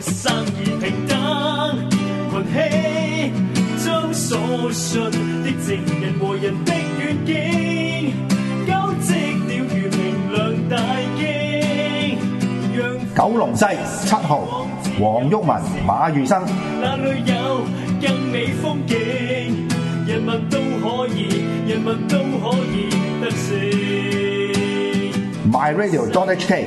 生意平等盘起将所信的证人和人的远景交织了如明亮大惊九龙西七号黄郁文马宇生那里有更美风景人物都可以人物都可以得性 my radio don't hate